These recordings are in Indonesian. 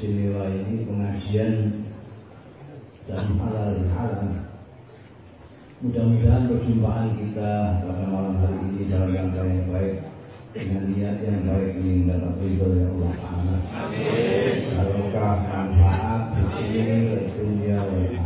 istimewa ini pengajian dan halal halal. Mudah-mudahan perjumpaan kita pada malam hari ini dalam rangka yang baik dengan niat yang baik ini dan ridho ya Allah Taala. Amin. Barokah manfaat dunia dan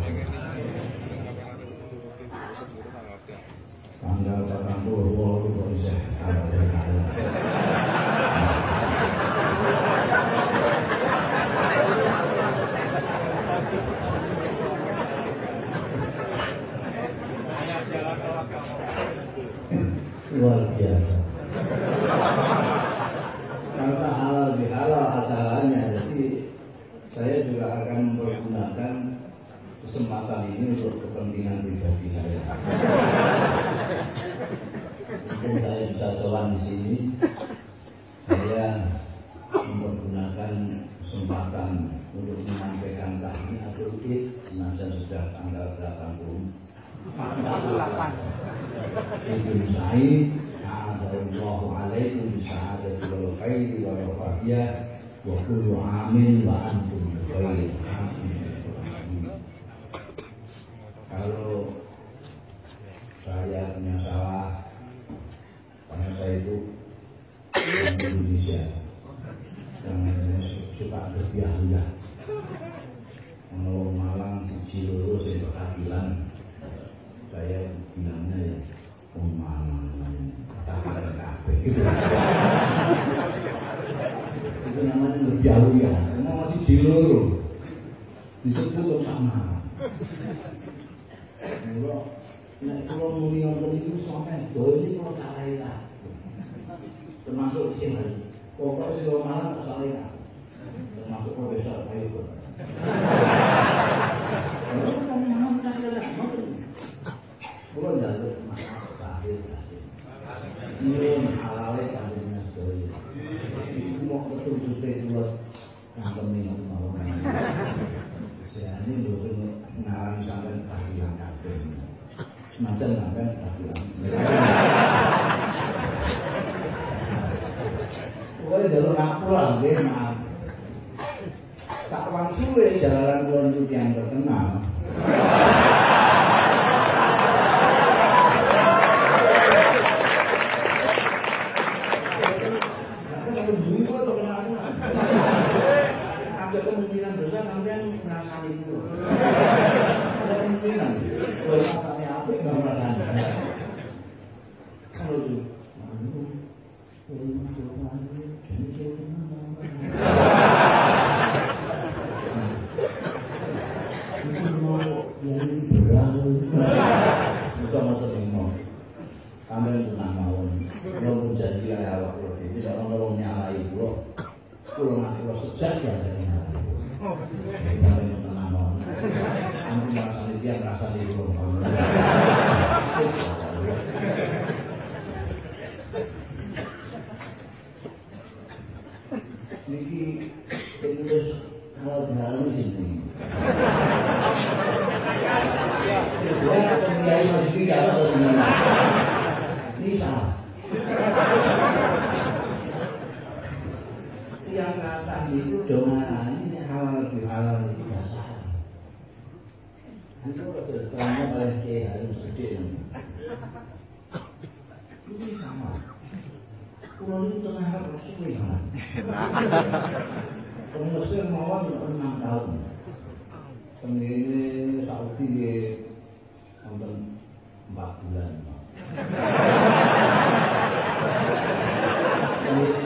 所以我马上补上那个。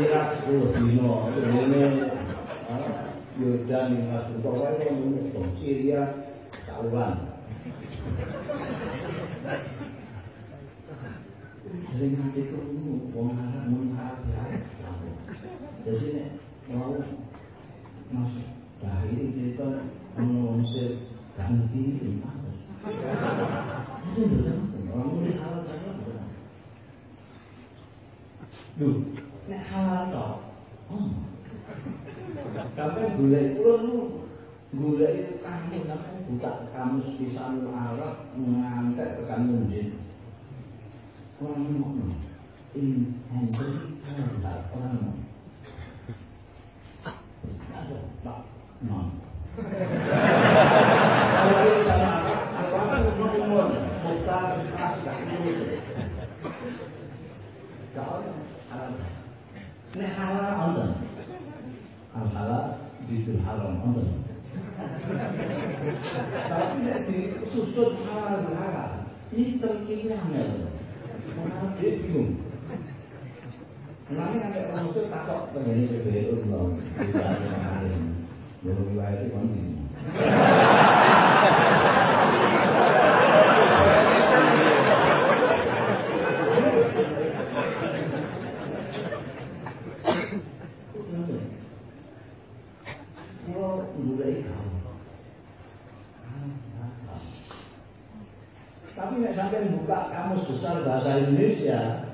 Ini Irak sepuluh dino, ini Yordan lima juta, pokoknya menurut Syria tahunan. Sering Arab ya. Jadi mau masuk kita mengusir ganti itu itu saja Duh, kalau Hmm. gula golek ulun golek itu kami kapan buka kamu bisa Arab ngantek tekan ke kamu ngono. In ini mau ini hendak terbang kau. Ada tak? Nampak. Bidul haram onten. Tapi nek disusut halal halal, ini terkini angel. Mana dia bingung. Nanti nanti orang takut pengen. Tidak yang Belum riwayat itu kan Tapi nek sampai buka kamus besar bahasa Indonesia,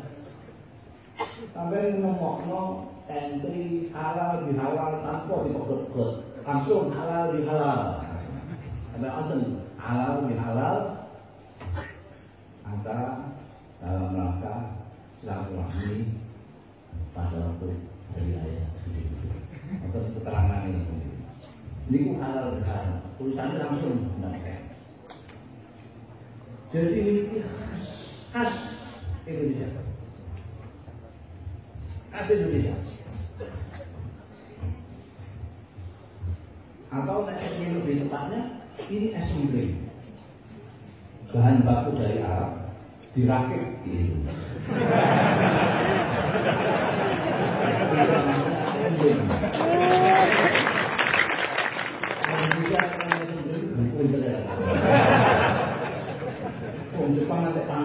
sampai ngomongno entry halal bihalal tanpa dipegel langsung halal bihalal. Ada anten halal bihalal antara dalam rangka silaturahmi pada waktu hari raya. Atau keterangan ini. Ini halal bihalal. Tulisannya langsung. Jadi ini khas Indonesia. Khas Indonesia. Atau ini lebih tepatnya, ini assembly. Bahan baku dari Arab dirakit di Indonesia.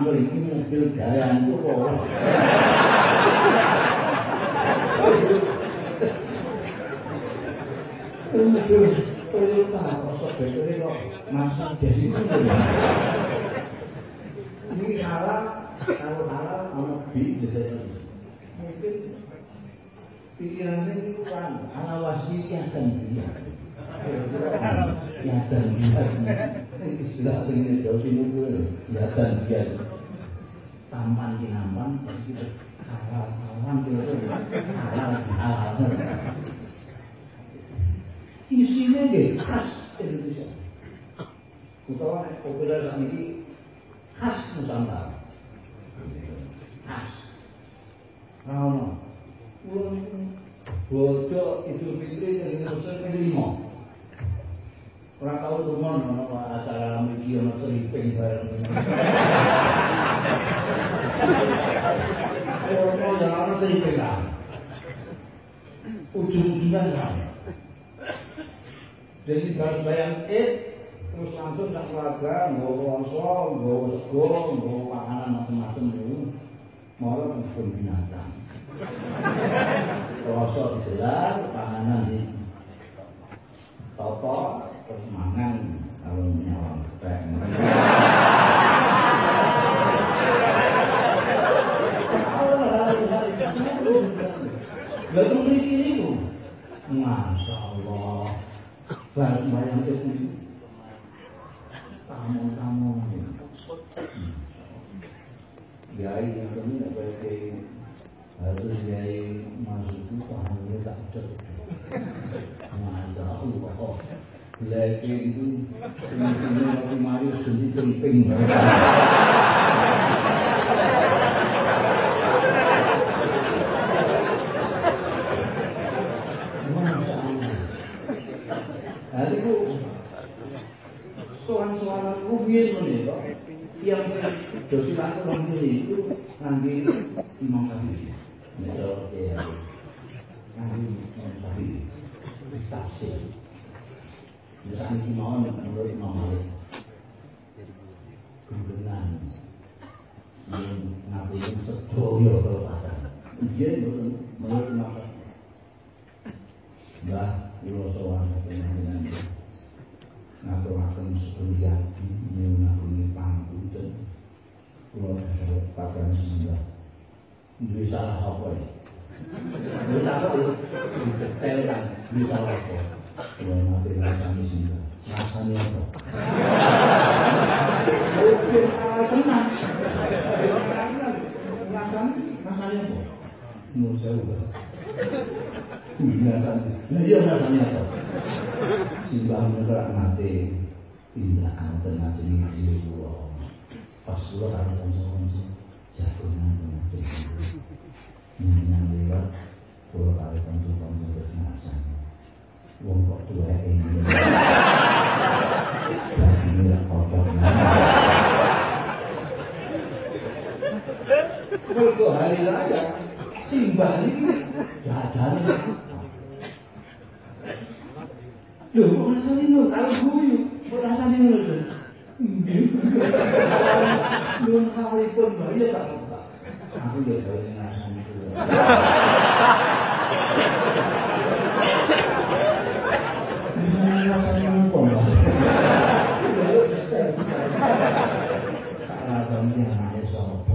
tampil ini mobil gayaan itu kok. Mobil kok itu. Ini halal, kalau halal ono bi jadi mungkin pikirannya itu kan ala wasiyah dan dia. Ya dan dia istilah jauh sini gue ya dan dia tampan di nampan kita halal halal halal halal. Isinya deh khas Indonesia. Utawa populer ini khas Nusantara. Khas. Rano Kulon bojo Idul Fitri Indonesia ini lima Orang tahu tuh mon, ono acara miki ono seliping bareng. Ono yang ono seliping kan. Ujung-ujungnya kan. Jadi baru bayang it, terus langsung tak keluarga, bawa wongso, bawa sego, bawa panganan macam-macam itu. Malah pun binatang. Rosok digelar, panganan di toto, mangan kalau nyawang kepek. Lalu memiliki itu, masya Allah, bayang itu, tamu-tamu, Yai yang kami pakai harus yai masuk itu pahamnya tak cocok. Masya Allah Lagi itu ini Nabi Mario sendiri kerimping. Hari itu soal-soalan rubian ini kok yang dosi aku nanti itu nanti Imam Syafi'i. Misal nanti Imam Syafi'i tafsir. Misalnya Imam menurut Imam Malik yang ngapain sedoyo kelepatan. Dia menurut Imam Syafi'i. Mbah, kula sowan dengan ngaturaken sedaya nyunaken pangapunten kula sadaya pakan sembah duwe salah apa ya duwe salah ya kan duwe salah apa kula mati lakani sembah rasane apa tenang rasane rasane apa menurut saya udah Nah, iya rasanya apa? Simbang menerak mati tindakan tengah sini ngaji kula. Pas karo kanca-kanca jagongan tengah sini. Nang lewat karo kanca-kanca wis ngasan. Wong kok tuwek ini. Ini lah kotor. Mergo hari raya simbah ini jajan Lho, kok rasanya ngono? Kalau guyu, kok ngono? Nggih. Nun kalipun bae tak. Aku ya ngrasani kuwi. Rasanya ngono, Mbak. Rasanya anaknya sapa?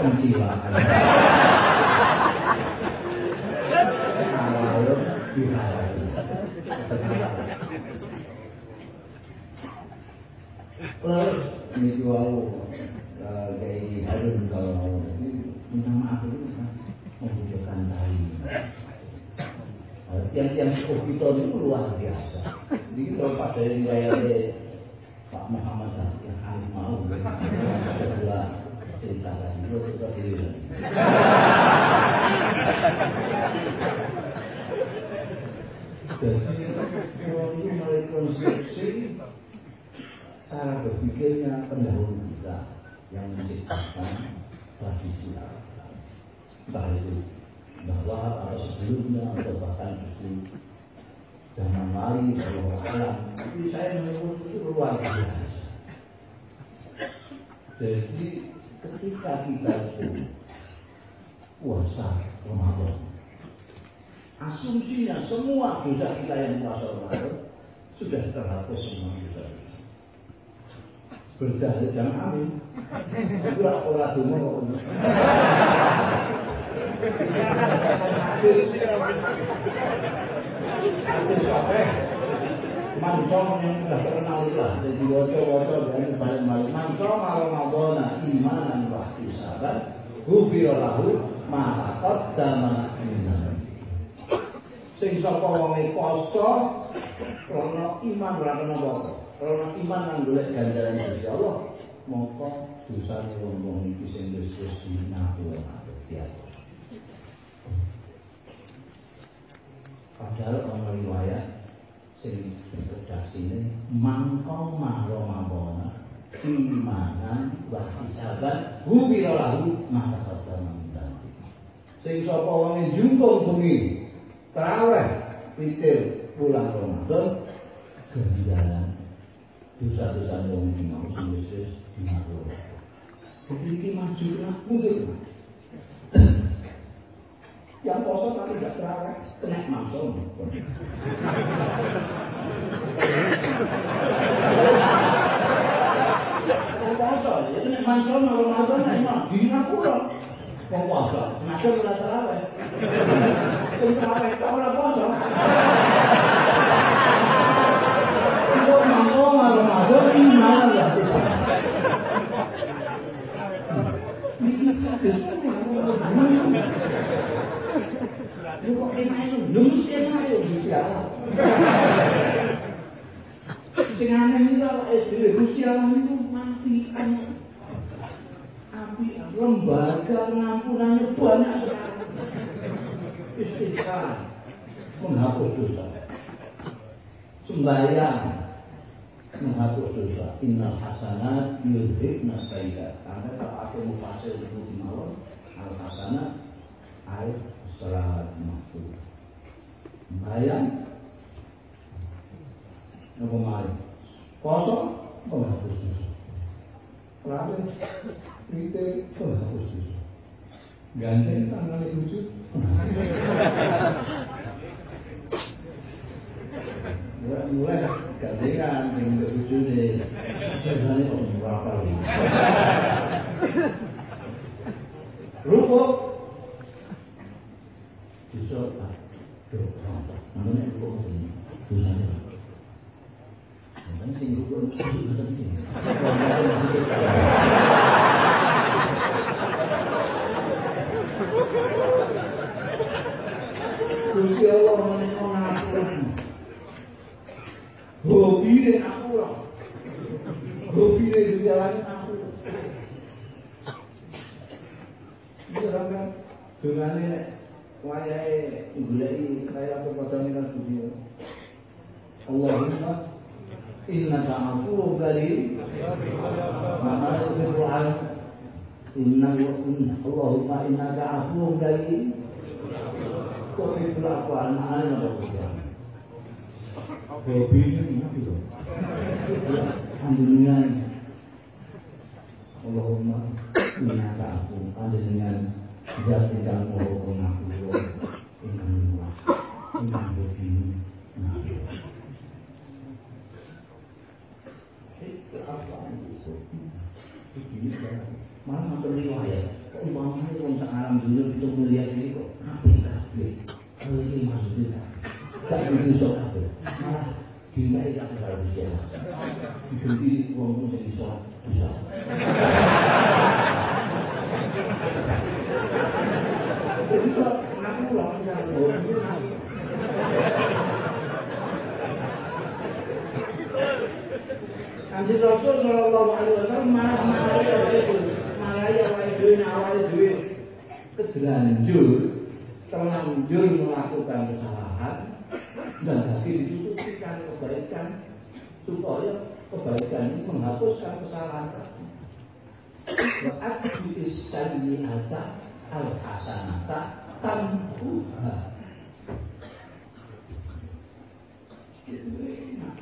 Pencilaan. Kalau dihalal. Terus ini wow kayak ada kalau minta maaf itu kan membutuhkan tali. Tiang-tiang kita itu luar biasa. Jadi kalau pada riwayat Pak Muhammad yang Halif mau dua cerita lagi, dua cerita diri Jadi itu merekonstruksi cara berpikirnya pendahulu kita yang menciptakan tradisi Arab. Entah itu bahwa atau sebelumnya atau bahkan justru zaman lain kalau alam. Tapi saya menurut itu luar biasa. Jadi ketika kita itu puasa Ramadan asumsinya semua dosa kita yang puasa Ramadan sudah terhapus semua dosa berdalil jangan amin itu orang dungo Mancong yang sudah terkenal lah Jadi wocok-wocok dan balik-balik Mancong Ramadan imanan wahdi sahabat Hubiralahu Ma'akot dama minan sing sapa wonge poso krana iman ora kena krana iman nang golek ganjaran Gusti Allah mongko dosane wong iki sing wis wis dinapura Padahal ono riwayat sing redaksine mangko mahro mabona imanan wa hisaban hubira lahu maka kadang sing sapa wonge jungkung bengi Terawih pikir pulang Ramadan ganjaran dosa-dosa yang ini mau Yesus dimaklum. Jadi ini maju lah. Yang poso tapi tidak terawih kena maksud. Yang poso ya kena maksud Ramadan nah di Singapura. Yang poso maksud tidak terawih. Sing terawih kok ora poso. Kok mangko Ramadan iman ya. Lu kok enak itu? Lu mesti enak itu Gusti Allah. Sing aneh itu SD Allah itu mati kan. Api lembaga pengampunannya banyak sekali. Istighfar menghapus dosa. Sembahyang menghapus dosa. Innal hasanat yudhibna sayyidat. Anda kalau aku mufasir itu di malam, al hasanat air salat mahfuz. Bayang apa mari? Kosong menghapus dosa. Lalu itu menghapus dosa. Ganteng tangan lucu. mulai gantian yang lucu deh biasanya kok berapa itu penting. Gusti Allah menika ngapunten. Hobi dan aku lah. Hobi dan jalan aku. Ini orang kan dungane wayahe goleki kaya apa padane kan Gusti. Allahumma innaka afuwwun karim. Maka itu doa Inna Allahumma innaka. Kok itu apa anak-anak apa hobi ini gitu. Panjenengan Allahumma innaka aku panjenengan zat ingkang maha pengapura ingkang luas ingkang Malah matur riwayat, wong dunia itu melihat ini kok kabeh kabeh. Kalau ini maksudnya gak bisa kabeh. Malah itu aku harus bisa. Uang pun jadi sholat bisa. Jadi kok aku ini aku. Kanjeng Rasul Shallallahu Alaihi Wasallam malah ya awal duit awal duit keterlanjur, terlanjur melakukan kesalahan dan lagi ditutupkan kebaikan supaya kebaikan ini menghapuskan kesalahan Wa atbi sayyi'ata al hasanata tamhuha. Enak.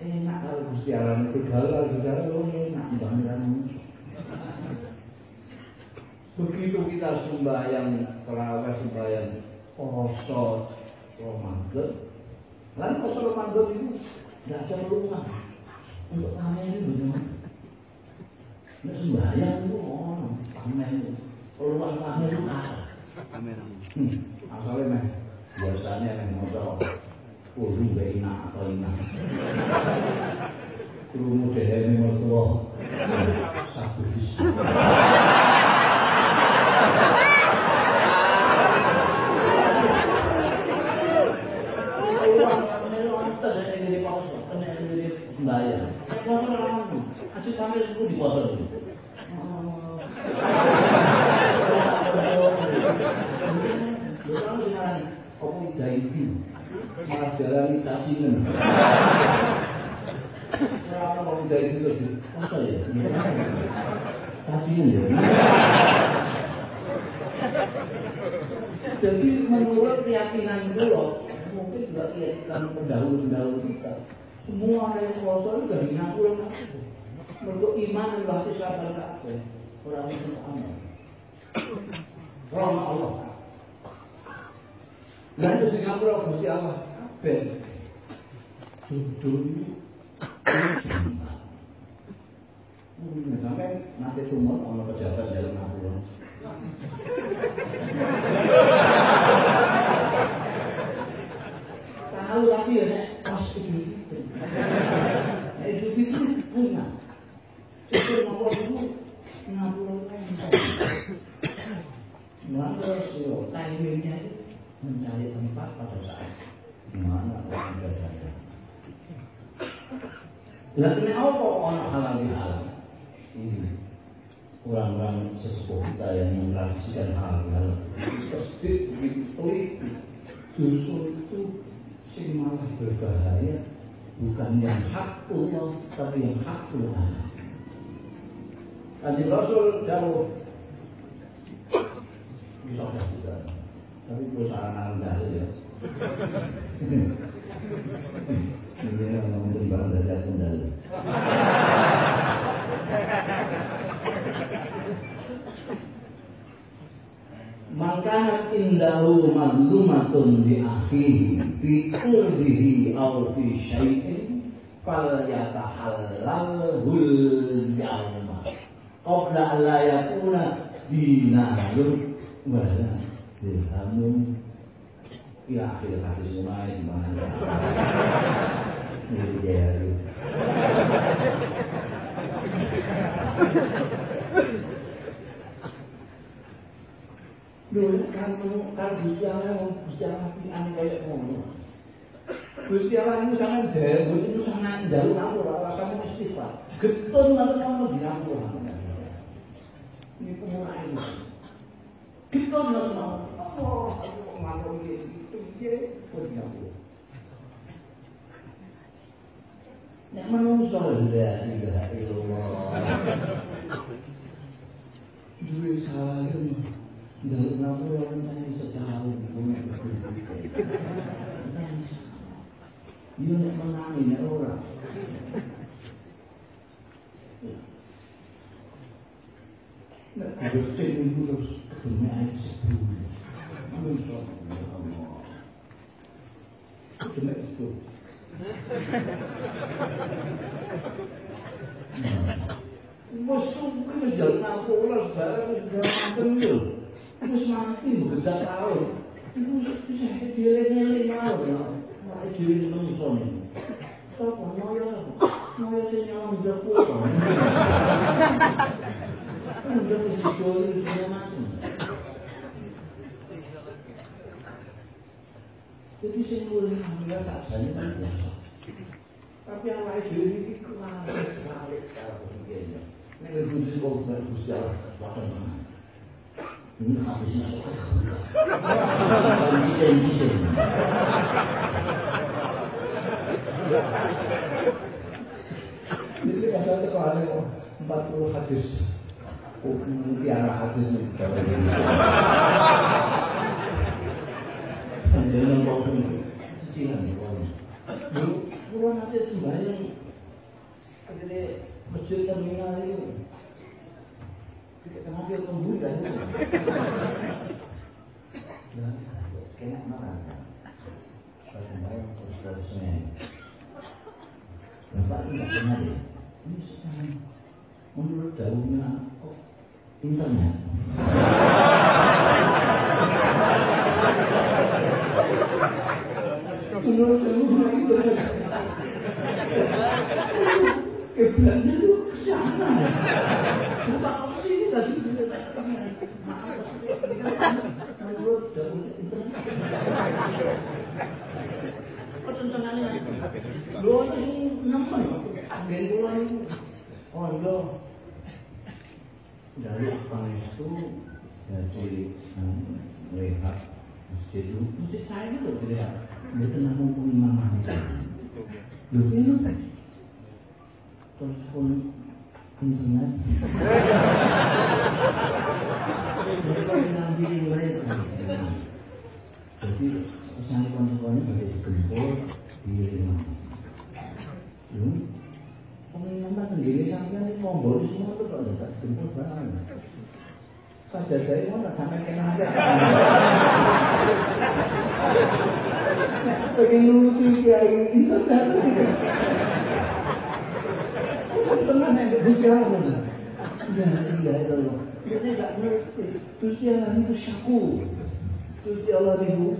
Kalau Allah itu halal segala enak banget. Begitu kita sembahyang terawih sembahyang poso Ramadan. Lalu poso Ramadan itu tidak ada rumah untuk pamer itu bagaimana? Nek sembahyang itu oh pamer itu. Peluang pamer itu kalah. Hmm, asalnya meh biasanya meh moco kudu enak atau enak. Kudu dhewe memang tua satu bisa. bayar. Puasa lama. Sampai itu di puasa dulu. Apa itu? Malah jalan tasingen. Kenapa kalau tidak itu lebih? Masa ya? Tasingen ya? Jadi menurut keyakinan dulu, mungkin juga keyakinan pendahulu-pendahulu kita, semua yang puasa itu dari ngapura kabeh. Mergo iman dan bakti sabar kabeh. Ora bisa amal. Rahmat Allah. Lah itu sing ngapura Gusti Allah kabeh. Duduk Hmm, sampai nanti sumur ono pejabat dalam ngapura. Tahu tapi ya nek pas itu Hidup itu punya. Itu nomor itu ngapura Maka itu mencari tempat pada saat di mana orang berada. Lalu apa orang halal halal? Ini orang-orang sesepuh kita yang mentradisikan halal pasti begitu teliti. Justru itu sih malah berbahaya bukan yang hak Allah tapi yang hak Tuhan. Kanjeng Rasul jauh bisa juga. Tapi perusahaan anda ya. Ini ngomong tentang dari kendali. Maka indahu mazlumatun di akhihi fi urdihi aw fi syai'in fal yatahallal hul yawma qabla an la yakuna dinarun wala dirhamun ya akhir hadis mulai di mana ini dia Dulu kan Gusti Allah mau Gusti Allah pian kayak ngono. Gusti Allah itu sangat dewa itu sangat jauh. Aku ora sama istighfar. Getun ngoten ngono Ini pemurah ini. Kita nggak mau. Oh, aku kok ngatur gitu, dia tidak Nek menungso la ilaha illallah. Salah itu. Jaluk nabu yang tadi setahun punya Dia nek menangi nek orang. Nek bersih itu terus dunia ini sepuluh. Masya Allah. Cuma itu. Musuh itu menjalan aku ulas barang segala macam itu. Terus mati berbeda tahun. Itu bisa dile-dile mau ya. Mau dile nonton. Apa mau ya? Mau ya sih nyawa menjapu. Udah begitu itu segala macam. Jadi sing nulis alhamdulillah tak jane kan biasa. Tapi yang lain dhewe iki ke mana sekali karo begini. Nek kudu kok bar Gusti Allah bahkan mana. Ini habisnya sok. Bisa bisa. Jadi ada itu ada 40 hadis. Oh, mutiara hadis nih. Jangan kau pun cicilan ya kau. Dulu nanti sembahyang ketika masjid terminal itu kita ngambil pembuda itu. Dan kena marah. Saya sembahyang terus terusnya. Bapak tidak deh. Ini sekarang menurut daunnya kok internet. Menurut kamu cuma internet. Kebelannya itu kesana ya. Bapak orang ini tadi Menurut kamu internet. Pertentangannya. Lu ini nemen. Agen pulang. Oh iya. Dari itu jadi melihat masjid. Itu masjid saya itu dilihat betul namun imam itu lu ini tadi terus pun internet. Nabi mereka jadi pesan konsekonnya bagi gempur di rumah Pengumuman sendiri sampai ini monggo semua itu kalau tidak jemput barang. Saja dari mana sampai kena aja. Pengen nuruti kiai itu kan. Tenang yang berbicara mana? Ya iya itu loh. Dia tidak ngerti. Terus dia itu syaku. Dia Allah itu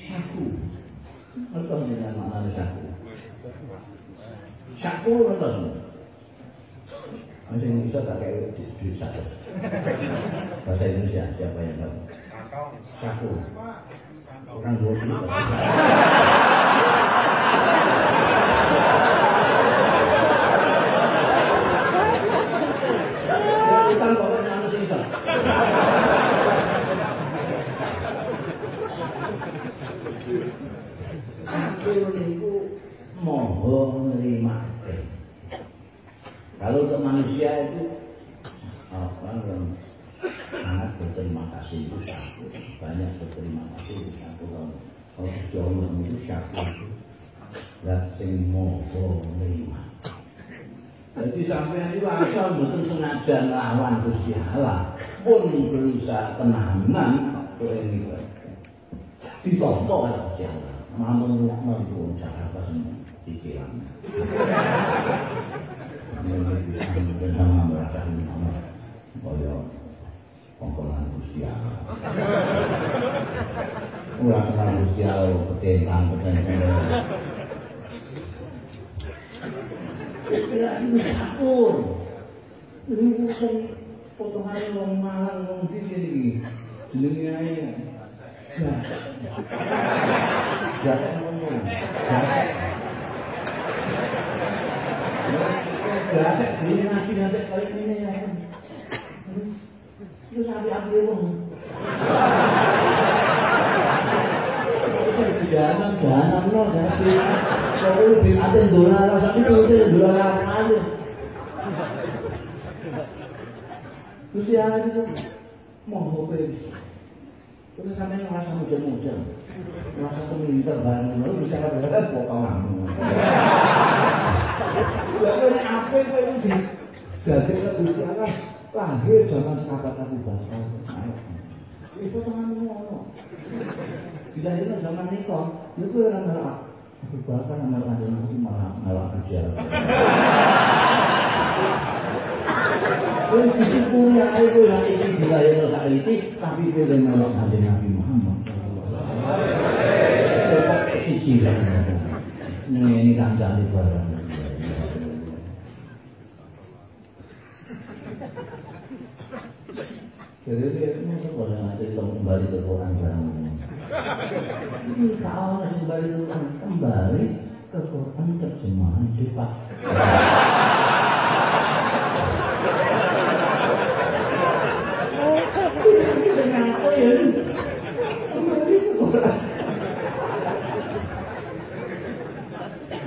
syaku. Apa dengan makna syaku? Syakur nonton. Masih bisa tak kayak duit satu. bahasa Indonesia siapa yang tahu? Saku. Orang dua puluh. Utang pokoknya anu sing iso. Aku niku moho nerima Kalau untuk manusia itu apa sangat berterima kasih itu satu. Banyak berterima kasih itu satu. Kalau kalau Allah itu satu itu dan sing moho nerima jadi sampai itu asal betul sengaja ngelawan Gusti Allah pun berusaha tenanan kok ini ditompo oleh Gusti Allah. Namun mampu Jakarta semua pikiran bersama merasa sama Ya, ini. Ya, ngomong. Ya, jadi nanti nanti ini ya. Itu kalau ada tapi aja. Terus ya itu mau ngopi. Terus sampai ngerasa muda-muda, pemintar barang lalu bisa kamu. Apa itu di dari Gusti Allah lahir zaman sahabat Abu Bakar. Itu ngono. Zaman nikah, itu yang Abu Bakar. Terus itu punya itu yang dilahirkan tapi yang malah Raja Nabi Muhammad. Cicilan. Ini barang. Jadi itu boleh nanti kembali ke Quran ini kalau kembali ke Quran kembali ke Quran terjemahan cepat. Kenapa ya?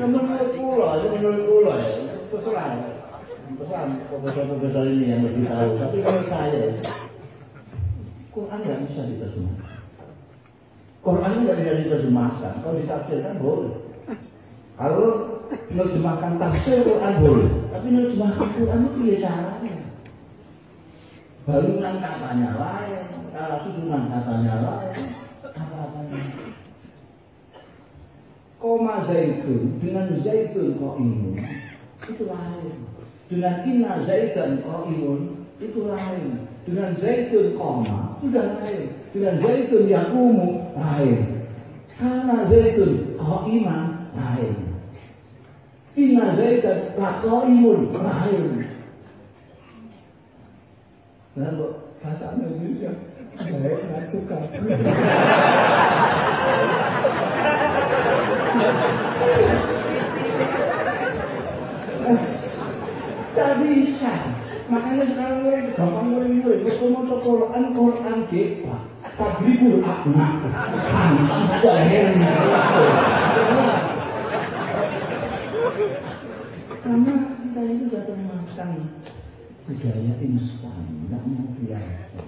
Menurut pulau, menurut pulau ya, terserah. Terserah profesor-profesor ini yang lebih tahu. Tapi menurut saya, Quran nggak bisa diterjemahkan. Quran nggak bisa diterjemahkan. Kalau ditafsirkan boleh. Kalau menerjemahkan tafsir Quran boleh. Tapi menerjemahkan Quran itu ya caranya. Bangunan katanya lain, kalau susunan katanya lain. Koma zaitun dengan zaitun kok imun itu lain. Dengan inna zaitan kok imun itu lain. Dengan zaitun koma sudah lain. Dengan zaitun yang umum lain. Karena zaitun kok iman lain. Inna zaitan kok imun lain. Tak bisa. Makanya sekarang mulai gampang mulai mulai. Kalau mau Quran, Quran kita. Tabribul akna. Hantam saja lehernya. Karena kita itu sudah termakan budaya instan, nggak mau belajar.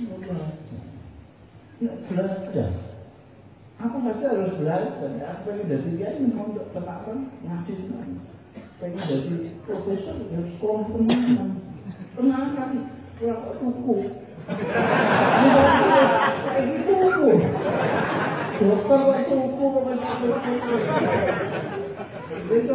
Mau belajar. Nggak belajar. Aku pasti harus belajar. Aku pengen jadi dia ini mau tenakan ngaji pengen jadi profesor ya sekolah tenakan tenakan ya tuku kayak gitu tuku dokter kok tuku profesor tuku itu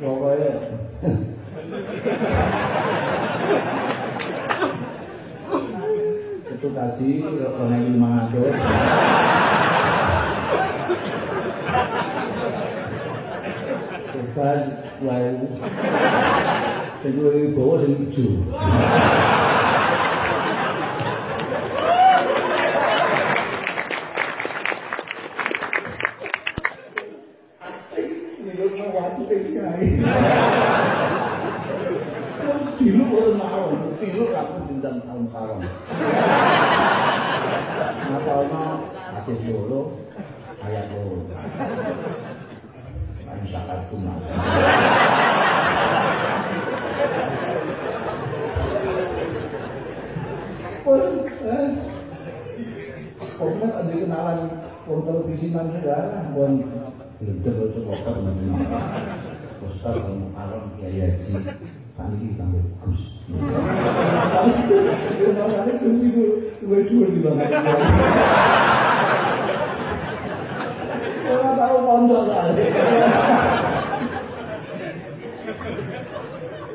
Pokoknya. Itu kaji orang lima ratus Beban dua ribu Dua ribu. bawah Dulu baru mau, dulu aku bintang tahun karam. Natalnya hadis loro, ayat loro. Main zakat cuma. Pokoknya ada kenalan Wong televisi nang negara, bon belum terus coba Ustaz Al Mukarram Kiai Haji Pak Niki kamu bagus.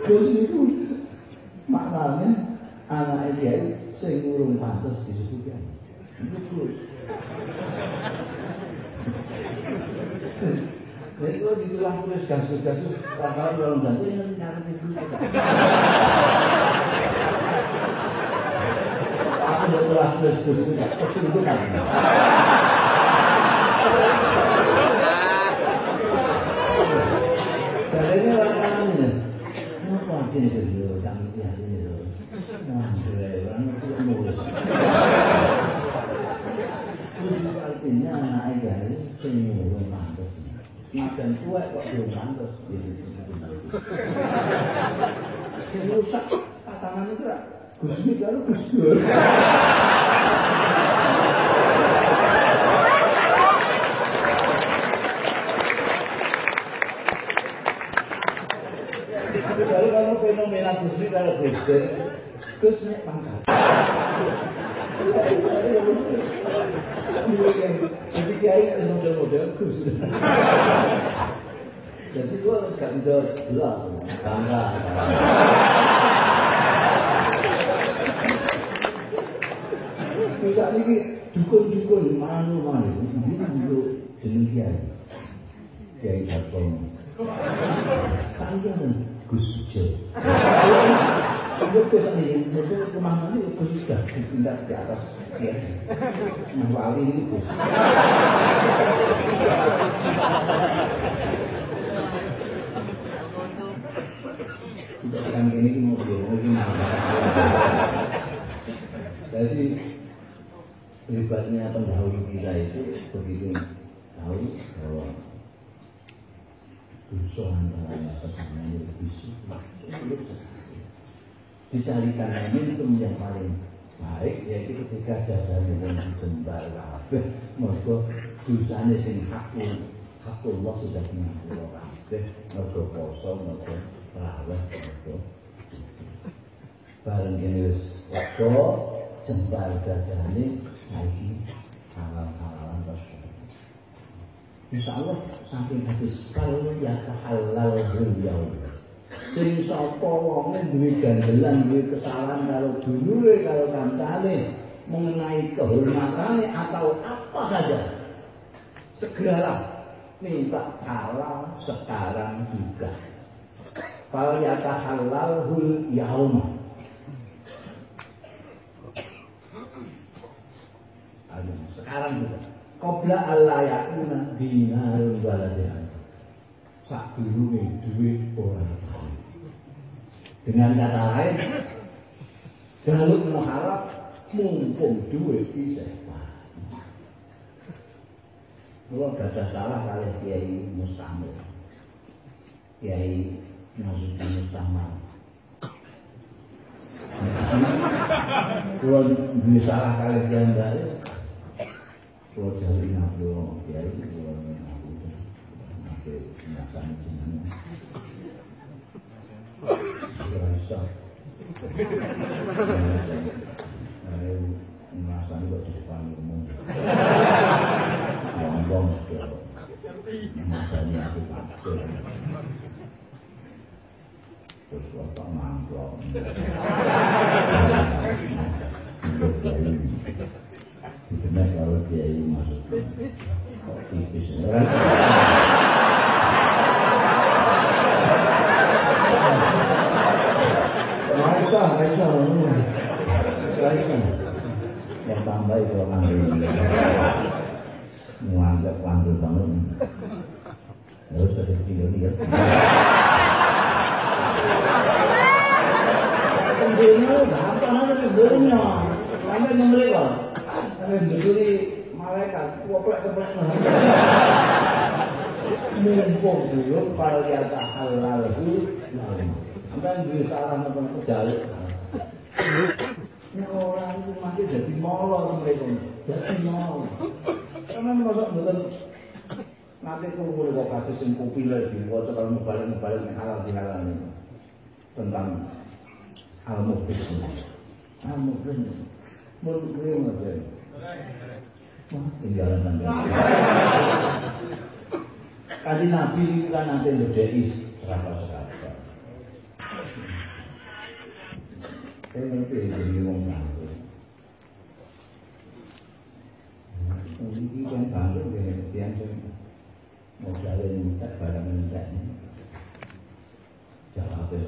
Jadi itu maknanya anak ayah saya ngurung pantas di situ kan. Itu terus. Jadi kalau ditulang tulis gasus-gasus, kadang kalau bantu yang. Aku udah tulis tulis, kecil itu kan. Ini orang ini, kenapa dulu, tiap ini dulu. Nah. Itu artinya anak ini Madan tua kok belum pantas. Yang rusak tatanan itu lah. Gus ini kalau Gus Dur. Kalau fenomena Gus ini kalau Gus Dur, Gus. Jadi kiai model-model Gus. Jadi gua gak bisa bilang bangga. Bisa ini dukun-dukun manu-manu ini dulu jeneng kiai. Kiai Jatong. Jo. Gue tuh tadi, gue ke mana nih, gue sudah dipindah ke atas. Ya, nah, wali gue. Tidak akan ini mau bilang Jadi hebatnya pendahulu kita itu begitu. Tahu bahwa dosa antara sesama itu lebih sulit dicarikan momentum yang paling baik yaitu ketika dadane wong dijembar kabeh mergo dosane sing hakul hakullah sudah diampura kabeh mergo poso mergo raweh mergo bareng kene wis waktu jembar dadane saiki halal-halalan terus Insya Allah saking hadis kalau ya halal yaum sing sapa wonge duwe gandelan duwe kesalahan karo dulure karo kancane mengenai kehormatannya atau apa saja segeralah minta halal sekarang juga. Fal yatahalal hul yaum sekarang juga. Qobla Allah yakuna dinarun waladihan Sak dulu duit orang dengan kata lain, jaluk mengharap mumpung duit bisa. Kalau gak salah kali Kiai Mustamil, Kiai Nasuti Mustamil. Kalau bisa salah kali Kiai Mbak, kalau jalur ngablo Kiai, kalau ngablo, ngablo, ngablo, ora iso Merasani kok di depan umum. Ngomong aku takut. Terus. Benar kalau dia ini maksudnya kok tipis ya. Raisa, Raisa, Raisa. Yang tambah itu orang. Menganggap. Ya dia. Sampai berdiri malaikat. Koplek. Mumpung dulu kalau tak halal itu. Sampai salah nonton Ini orang itu masih jadi molor mereka. Jadi molor. Karena masuk betul nanti kumpul kok kasus yang populer di kota kalau mau balik mau balik halal di halal ini. Tentang al muktis al muktis mulut gue ngerti tinggalan sampai Kaji Nabi kan nanti berdei serapa Ini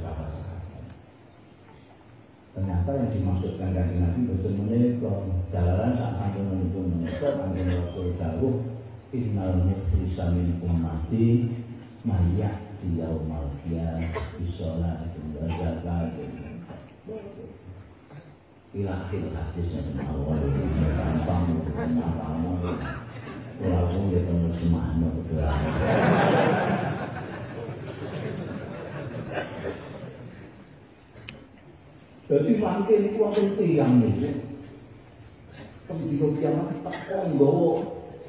serapa. Ternyata yang dimaksudkan kaki Nabi betul menikah Jalanan saat sampai menikah menikah Angin Rasul Dawuh. Innal mufrisa min ummati Mayak di yaumal Bisolah wa zakat Ila akhir hadis yang awal Gampang Gampang Walaupun dia semangat Jadi. Ketika kiamat tak konggo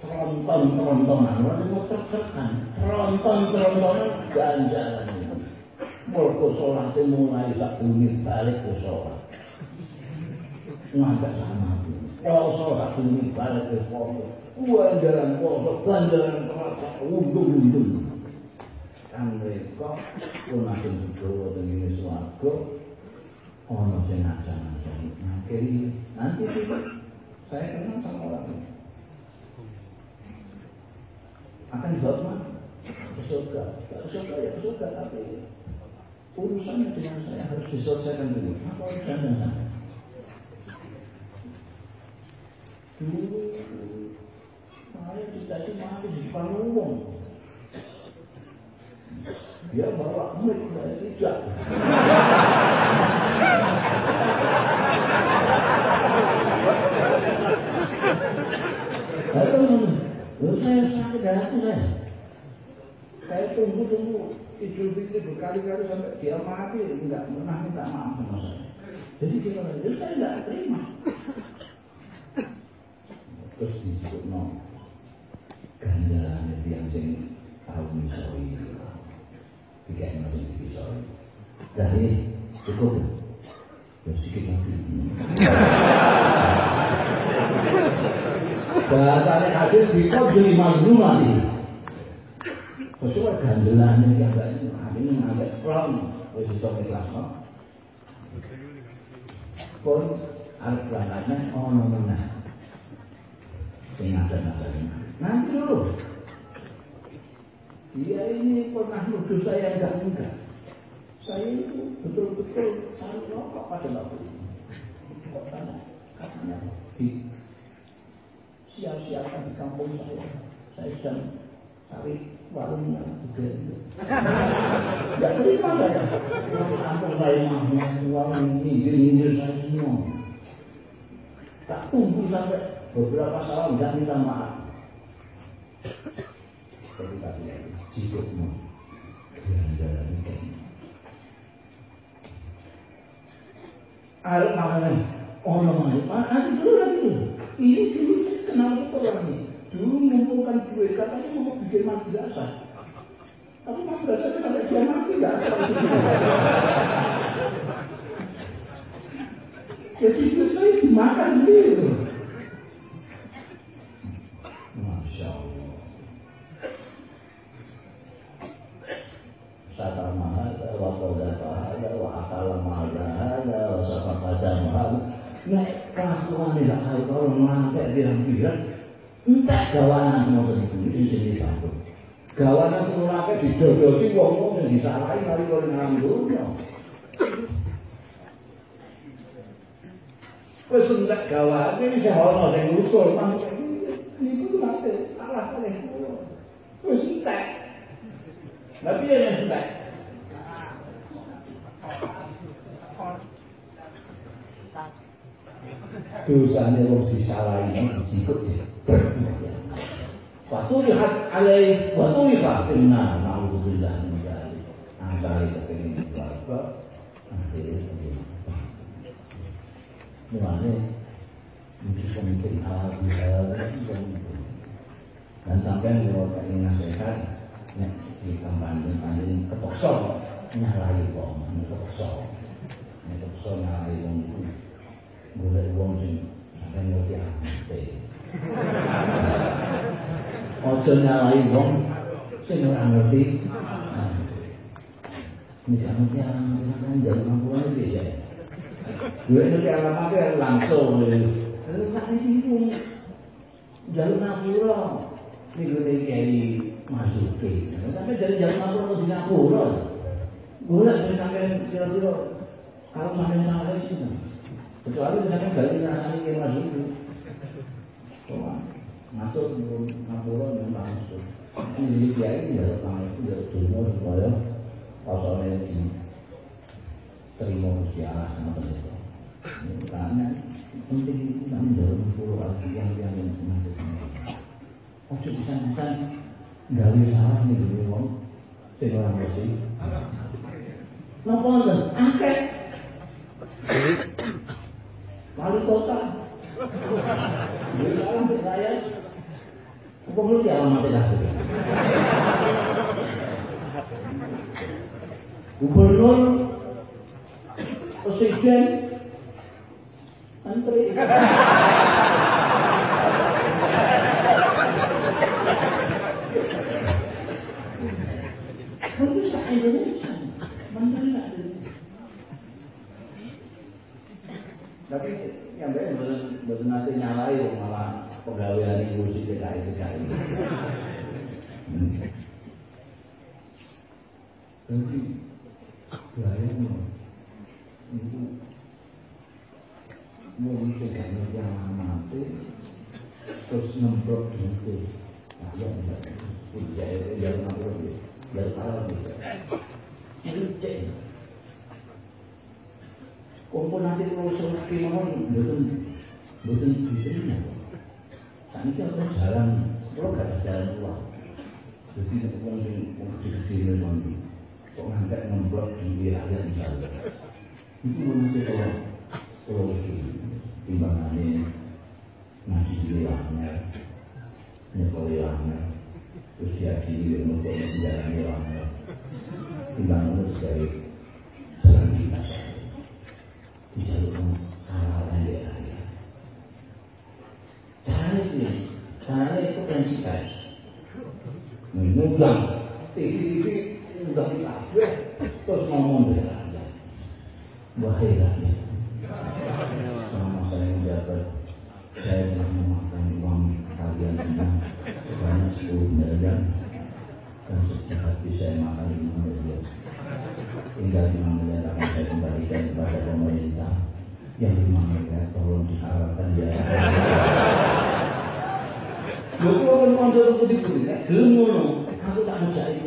tronton-trontonan, ora mau terkekan. Tronton-trontonan ganjalan. Mulku sholat mulai sak balik. Itu. Poso sak menit balik ke poso. Ganjalan poso, ganjalan terasa, undung-undung. Kan mereka, pun akan dibawa dengan suarga, ono sing ngajak-ngajak ngakhiri nanti sih saya kenal sama orang ini. Akan jawab mana ke surga. Ke surga ya ke surga tapi urusannya dengan saya harus diselesaikan dulu. Apa urusannya? saya dulu saya tidak mati di depan umum dia bawa mic saya tidak Lalu saya sakit hati saya. Saya tunggu-tunggu Idul Fitri berkali-kali sampai dia mati enggak pernah minta maaf sama saya. Jadi bilang, ya saya enggak terima. Terus disebut no ganjaran yang sing tahu misoi. Tiga yang masih misoi. Dari cukup. Ya sedikit lagi. Bahasanya hadis bikot jadi mazlum lagi. Sesuai gandelan ini agak ini agak strong. Wis iso ikhlas no. Pun harus berangkatnya ono menang. Nanti dulu. Dia ini pernah nuduh saya enggak enggak. Saya itu betul-betul cari rokok pada waktu itu. Kok tanya? Katanya di siap-siapkan di kampung saya. Saya sedang cari warungnya juga. Tidak terima saya. Kampung saya mah warung ini, saya semua. Tak tunggu sampai beberapa salam dan minta maaf. Tapi tadi cukup mau jalan-jalan itu. Ayo makanya, oh namanya, nanti dulu lagi dulu. Ini dulu kenal itu orang ini. Dulu mengumpulkan duit, katanya mau bikin madrasah. Tapi madrasah itu sampai dia mati nggak Jadi itu dimakan sendiri. Nek kelakuan tidak tahu kalau melantai bilang-bilang, entah gawanan mau begitu, ini satu. Gawanan seluruhnya didodosi wong-wong yang disalahin, mari kalau ngambil. Wis entek gawane iki ono sing ngusul niku mate salah kali. Wis entek. Lah piye entek? Dosane wong disalahi sikut Waktu lihat alaih, waktu lihat inna na'udzubillah min dzalik. Angkali kepengin keluarga, Mulanya mungkin penting hal-hal dan sampai kalau ingin nasihat ya, di kampanye kampanye kepokso nyalai wong kepokso ini nyalai wong itu boleh wong sing sampai ngerti ate ojo nyalai wong sing ora ngerti ini jangan jangan jangan jangan jangan jangan Gue ini alamatnya langsung Nah ini Jalur Napura Ini gue kiai masukin Tapi dari jalur Napura ke Singapura Gue lah sampai kira-kira Kalau salah itu Kecuali misalnya balik rasanya kiai masukin Cuma Masuk ke Napura dan langsung Ini kiai jalur langsung Jalur Dunia supaya Pasalnya ini terima Gusti Allah sama itu. Karena penting itu tidak menjadi puluh lagi yang yang yang ini. Ojo bisa gawe salah nih dulu wong sing ora. Napa wonten akeh Wali kota. Di dalam saya apa perlu alamat lagi? Gubernur presiden menteri bisa Indonesia menteri tapi yang baik betul nanti nyalai malah pegawai kursi DKI DKI jadi bahaya itu mungkin karena yang mati terus nembrok gitu ya ya ya nembrok ya ya parah gitu itu cek kumpul nanti kalau surat kemauan betul. Betul diterima saat ini kita jalan kalau gak jalan keluar. Jadi yang di sini nanti kok ngangkat nembrok di wilayah itu masih kalau kalau timbangannya masih hilangnya nyekol hilangnya terus diadili untuk sejarah hilangnya timbangan itu dari serang kita bisa lupa hal-hal yang dia caranya ini caranya itu prinsipal mengundang TV-TV undang kita terus ngomong dengan Wahai rakyat Selama saya menjabat Saya telah memakan uang kalian semua Sebanyak 10 miliar Dan setiap hati saya makan 5 miliar Tinggal 5 miliar akan saya kembalikan kepada pemerintah Yang 5 miliar tolong diharapkan ya Lho kok kon kondo kudu kudu ya gelem ngono. Aku tak ngejak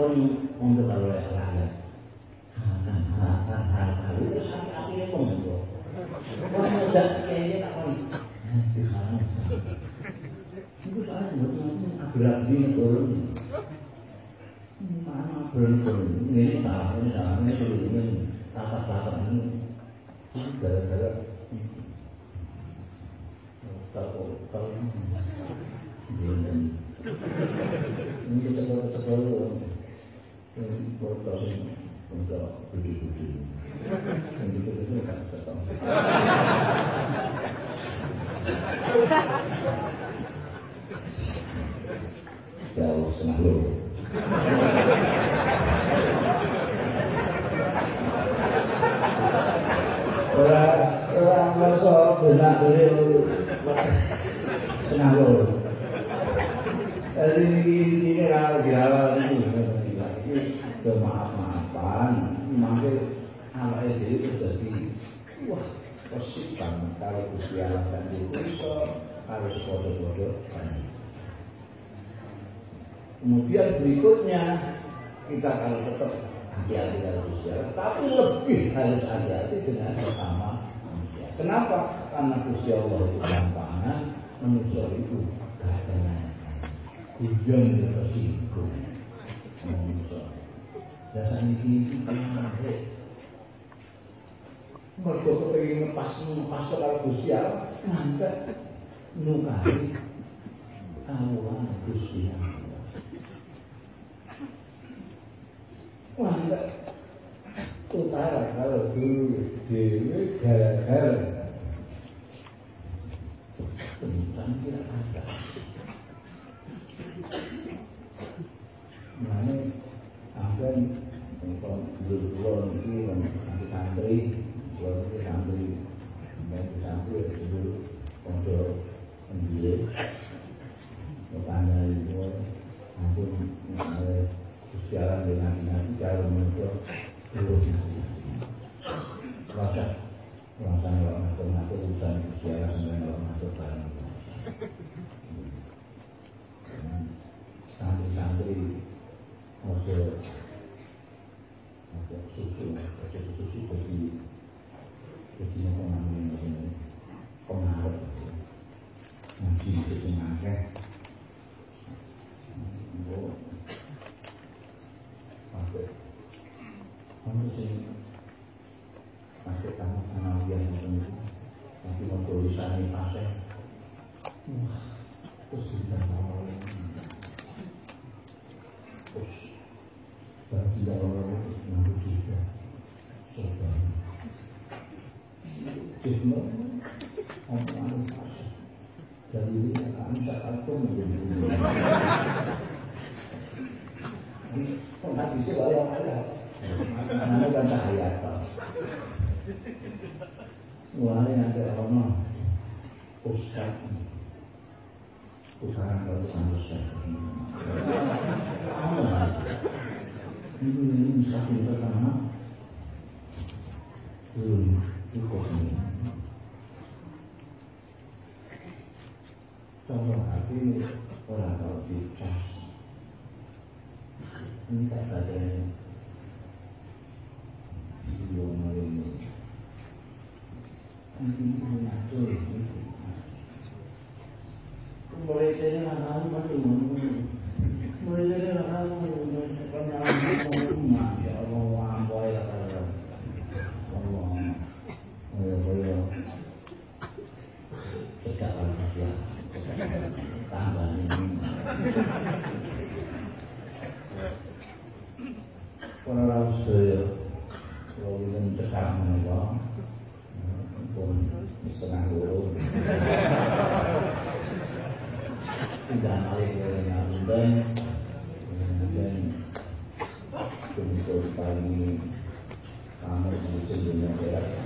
iki iki tak kon kondo karo rakyat. Hal-hal itu sampai akhirnya kon. Di sana. Iku soalnya ngono agrabi turun. Mana turun ini salah ini salah ini turun ini ini kalau kalau ini kita kalau kalau kalau untuk budi-budi yang itu kan ketemu jauh senang orang orang masa benak beliau senang lo ini maaf-maafan, mampir anak itu terjadi, wah, posisi banget kalau Gusti Allah itu harus bodoh-bodoh Kemudian berikutnya kita kalau tetap hati-hati Gusti Allah, tapi lebih harus hati-hati dengan sesama manusia. Kenapa? Karena Gusti Allah itu gampangan, manusia itu gak hujan tersinggung dasar ini menarik mereka kepengen ngepas ngepas kalau Gusti Allah. Ngantek nukari awan Gusti Allah. Ngantek. Utara kalau dulu dewi gara-gara tentang tidak ada sendiri kepanjangan itu mungkin ada dengan nanti cara muncul terus wajah Mulai ada orang Ustaz Usaha kalau manusia Ini ini bisa kita sama Belum cukup ini. Contoh hati orang kalau dicas Ini tak ada บริเวณราคาไม่ถึงบริเวณราคาไม่ถึงประมาณ menuju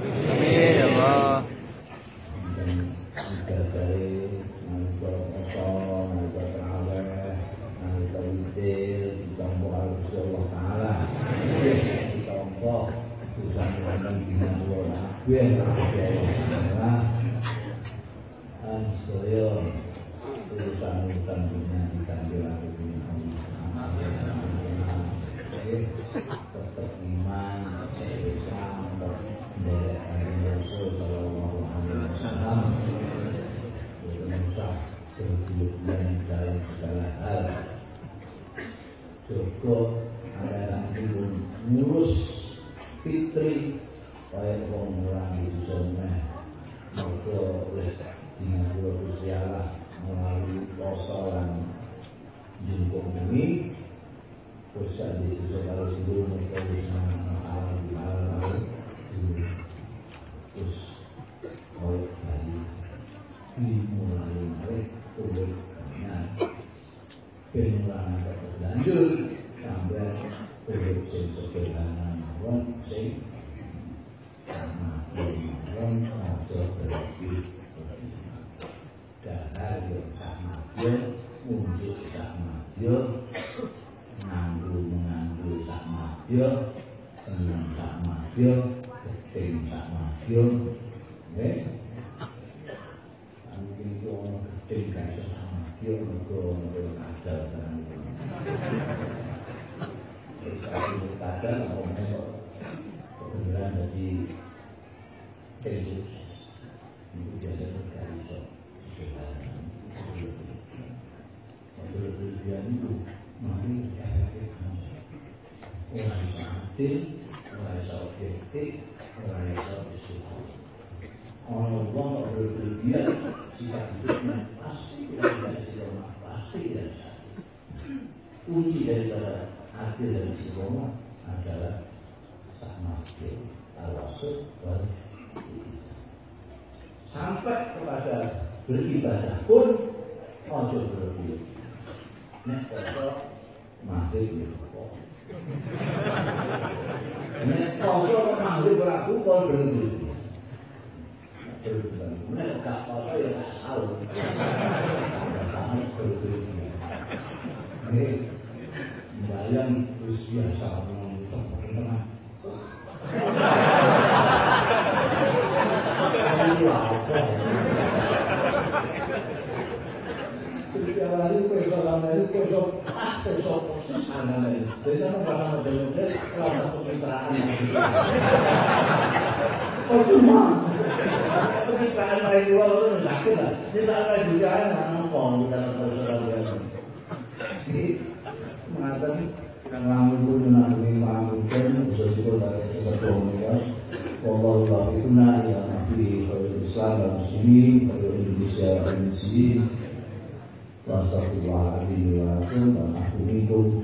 itu. Biasanya bahkan model-model selama pencitraan. Oh cuma lain dua itu sakit lah. Pencitraan juga kan nongkrong di dalam persoalan Jadi mengatakan kami pun menanggung menanggung bisa juga dari sebuah komunitas. Wallahu wafiqna ya nabi Islam dan muslimin khairul Indonesia dan muslimin Wassalamualaikum warahmatullahi wabarakatuh.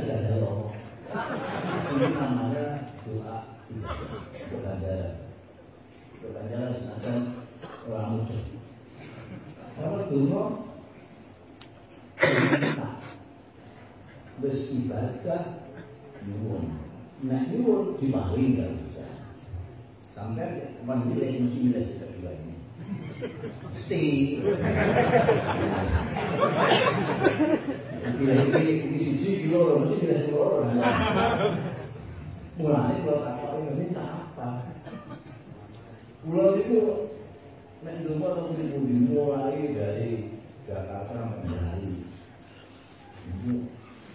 kita berbalik ada Allah Ini namanya doa Doa jalan semacam orang muda Kalau dulu Wis ibadah nyuwun. Nek nyuwun diparingi kan bisa. Sampai mesti milih kedua ini. Mesti. Ini ini siji kilo minta apa? Pulau itu nek ndonga atau mulai dari Jakarta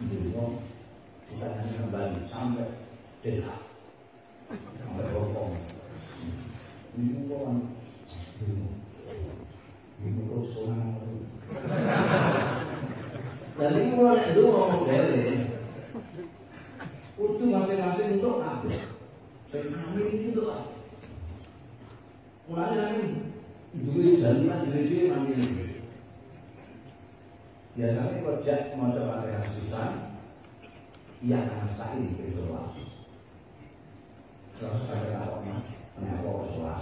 itu kita hanya kembali sampai sampai ini ini ini orang itu ngomong dari itu masing-masing untuk apa? Kami ini untuk apa? Mulai kami dulu jaminan diri mandiri biasanya kerja mau coba reaksisan ia akan sakit di kelas terus tahu mas kenapa kelas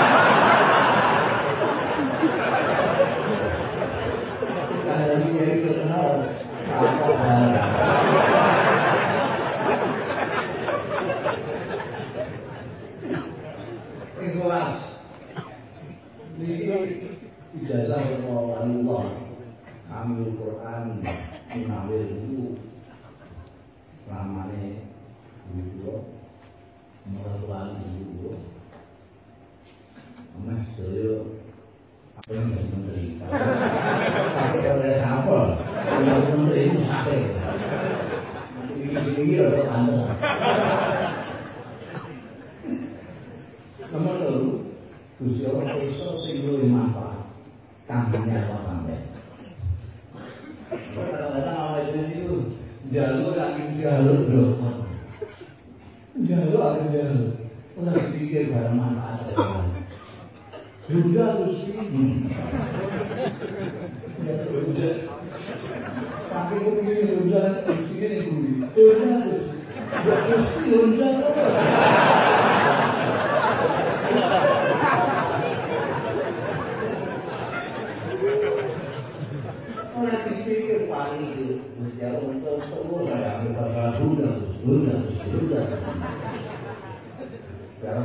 Ikhlas. Niki ijazah Allah Allah. Quran, apa yang menderita? Menteri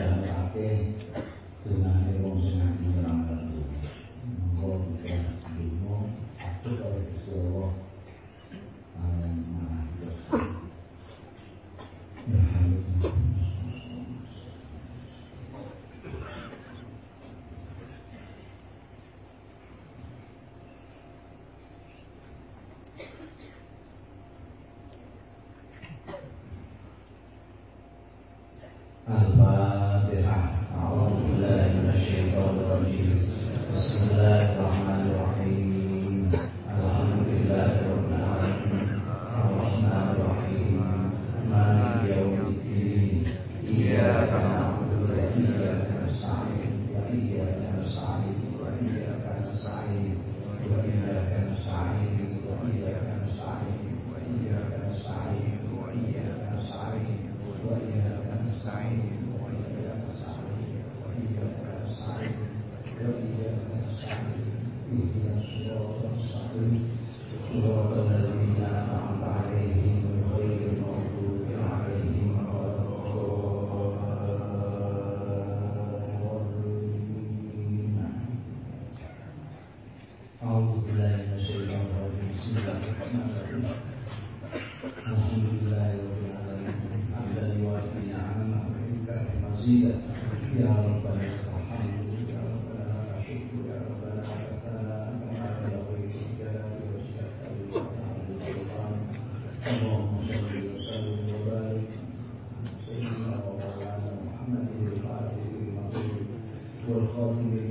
dan dengan talking with